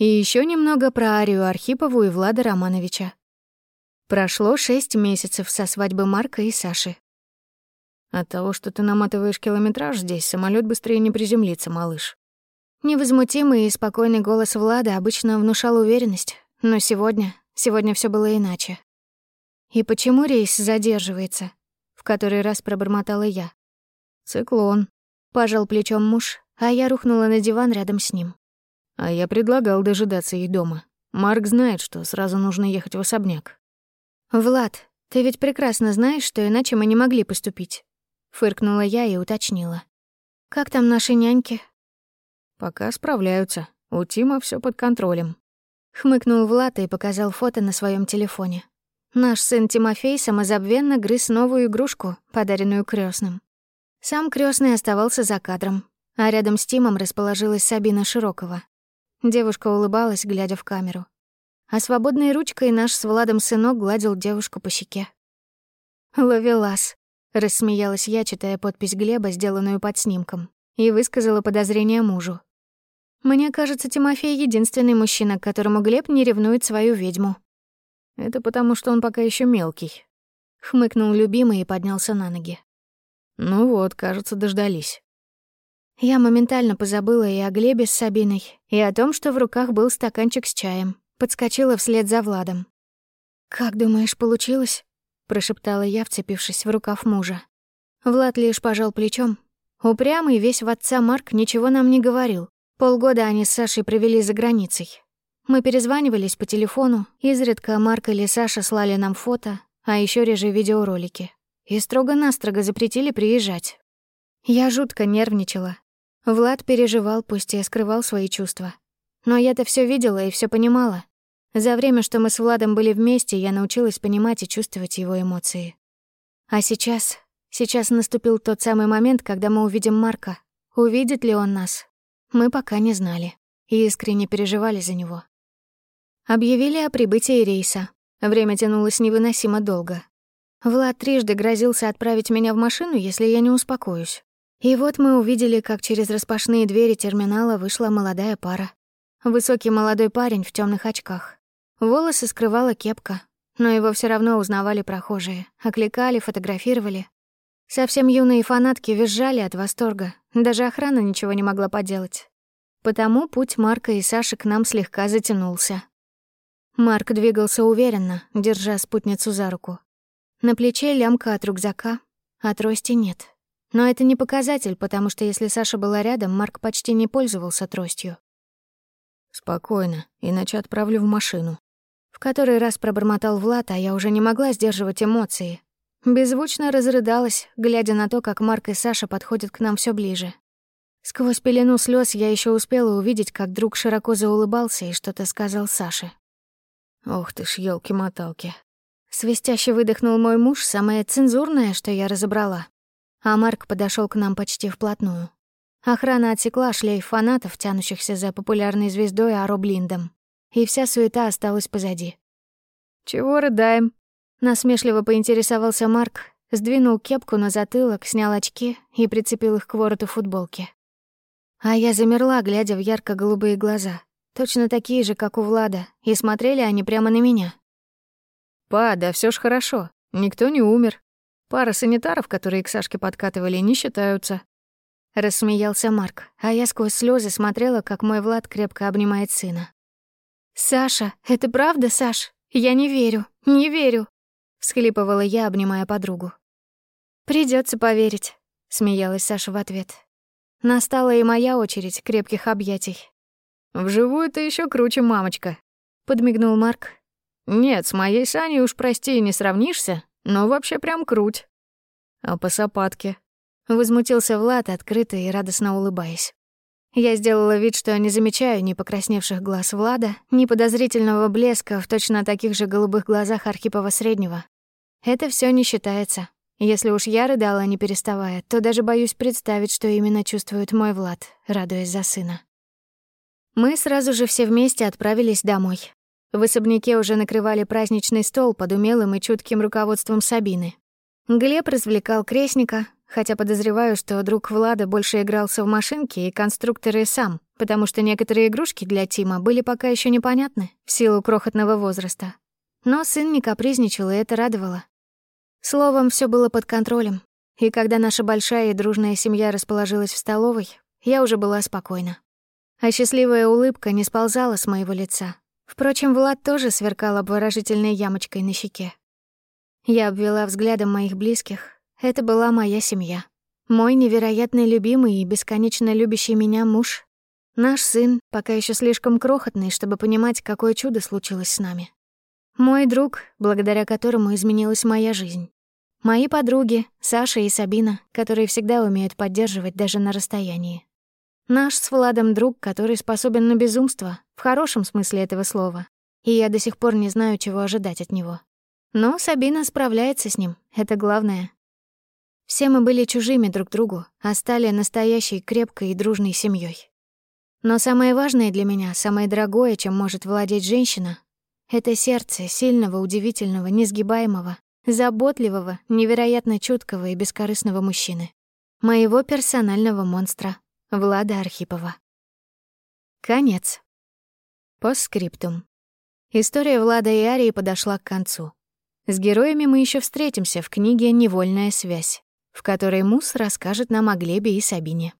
И еще немного про Арию Архипову и Влада Романовича. Прошло шесть месяцев со свадьбы Марка и Саши. От того, что ты наматываешь километраж здесь, самолет быстрее не приземлится, малыш. Невозмутимый и спокойный голос Влада обычно внушал уверенность, но сегодня, сегодня все было иначе. «И почему рейс задерживается?» — в который раз пробормотала я. «Циклон», — пожал плечом муж, а я рухнула на диван рядом с ним. А я предлагал дожидаться их дома. Марк знает, что сразу нужно ехать в особняк. «Влад, ты ведь прекрасно знаешь, что иначе мы не могли поступить», — фыркнула я и уточнила. «Как там наши няньки?» Пока справляются. У Тима все под контролем. Хмыкнул Влад и показал фото на своем телефоне. Наш сын Тимофей самозабвенно грыз новую игрушку, подаренную крестным. Сам крестный оставался за кадром, а рядом с Тимом расположилась Сабина Широкова. Девушка улыбалась, глядя в камеру. А свободной ручкой наш с Владом сынок гладил девушку по щеке. «Ловелас», — рассмеялась я, читая подпись Глеба, сделанную под снимком, и высказала подозрение мужу. Мне кажется, Тимофей — единственный мужчина, к которому Глеб не ревнует свою ведьму. Это потому, что он пока еще мелкий. Хмыкнул любимый и поднялся на ноги. Ну вот, кажется, дождались. Я моментально позабыла и о Глебе с Сабиной, и о том, что в руках был стаканчик с чаем. Подскочила вслед за Владом. «Как думаешь, получилось?» — прошептала я, вцепившись в рукав мужа. Влад лишь пожал плечом. Упрямый весь в отца Марк ничего нам не говорил, Полгода они с Сашей провели за границей. Мы перезванивались по телефону, изредка Марк или Саша слали нам фото, а еще реже видеоролики. И строго-настрого запретили приезжать. Я жутко нервничала. Влад переживал, пусть и скрывал свои чувства. Но я-то все видела и все понимала. За время, что мы с Владом были вместе, я научилась понимать и чувствовать его эмоции. А сейчас... Сейчас наступил тот самый момент, когда мы увидим Марка. Увидит ли он нас? Мы пока не знали и искренне переживали за него. Объявили о прибытии рейса. Время тянулось невыносимо долго. Влад трижды грозился отправить меня в машину, если я не успокоюсь. И вот мы увидели, как через распашные двери терминала вышла молодая пара. Высокий молодой парень в темных очках. Волосы скрывала кепка, но его все равно узнавали прохожие, окликали, фотографировали. Совсем юные фанатки визжали от восторга, даже охрана ничего не могла поделать. Потому путь Марка и Саши к нам слегка затянулся. Марк двигался уверенно, держа спутницу за руку. На плече лямка от рюкзака, а трости нет. Но это не показатель, потому что если Саша была рядом, Марк почти не пользовался тростью. «Спокойно, иначе отправлю в машину». В который раз пробормотал Влад, а я уже не могла сдерживать эмоции, Беззвучно разрыдалась, глядя на то, как Марк и Саша подходят к нам все ближе. Сквозь пелену слез я еще успела увидеть, как друг широко заулыбался и что-то сказал Саше. «Ох ты ж, елки-моталки!» Свистяще выдохнул мой муж, самое цензурное, что я разобрала. А Марк подошел к нам почти вплотную. Охрана отсекла шлейф фанатов, тянущихся за популярной звездой Аро Блиндом. И вся суета осталась позади. «Чего рыдаем?» Насмешливо поинтересовался Марк, сдвинул кепку на затылок, снял очки и прицепил их к вороту футболки. А я замерла, глядя в ярко-голубые глаза, точно такие же, как у Влада, и смотрели они прямо на меня. «Па, да все ж хорошо, никто не умер. Пара санитаров, которые к Сашке подкатывали, не считаются». Рассмеялся Марк, а я сквозь слезы смотрела, как мой Влад крепко обнимает сына. «Саша, это правда, Саш? Я не верю, не верю!» всхлипывала я, обнимая подругу. Придется поверить, смеялась Саша в ответ. Настала и моя очередь крепких объятий. Вживую ты еще круче, мамочка, подмигнул Марк. Нет, с моей Саней уж прости, не сравнишься, но вообще прям круть. А по сапатке? Возмутился Влад, открыто и радостно улыбаясь. Я сделала вид, что не замечаю ни покрасневших глаз Влада, ни подозрительного блеска в точно таких же голубых глазах Архипова Среднего. Это все не считается. Если уж я рыдала, не переставая, то даже боюсь представить, что именно чувствует мой Влад, радуясь за сына. Мы сразу же все вместе отправились домой. В особняке уже накрывали праздничный стол под умелым и чутким руководством Сабины. Глеб развлекал крестника, хотя подозреваю, что друг Влада больше игрался в машинки и конструкторы сам, потому что некоторые игрушки для Тима были пока еще непонятны в силу крохотного возраста. Но сын не капризничал, и это радовало. Словом, все было под контролем. И когда наша большая и дружная семья расположилась в столовой, я уже была спокойна. А счастливая улыбка не сползала с моего лица. Впрочем, Влад тоже сверкал обворожительной ямочкой на щеке. Я обвела взглядом моих близких. Это была моя семья. Мой невероятно любимый и бесконечно любящий меня муж. Наш сын, пока еще слишком крохотный, чтобы понимать, какое чудо случилось с нами. Мой друг, благодаря которому изменилась моя жизнь. Мои подруги, Саша и Сабина, которые всегда умеют поддерживать даже на расстоянии. Наш с Владом друг, который способен на безумство, в хорошем смысле этого слова. И я до сих пор не знаю, чего ожидать от него. Но Сабина справляется с ним, это главное. Все мы были чужими друг другу, а стали настоящей крепкой и дружной семьей. Но самое важное для меня, самое дорогое, чем может владеть женщина, это сердце сильного, удивительного, несгибаемого, заботливого, невероятно чуткого и бескорыстного мужчины. Моего персонального монстра, Влада Архипова. Конец. Постскриптум. История Влада и Арии подошла к концу. С героями мы еще встретимся в книге «Невольная связь», в которой Мус расскажет нам о Глебе и Сабине.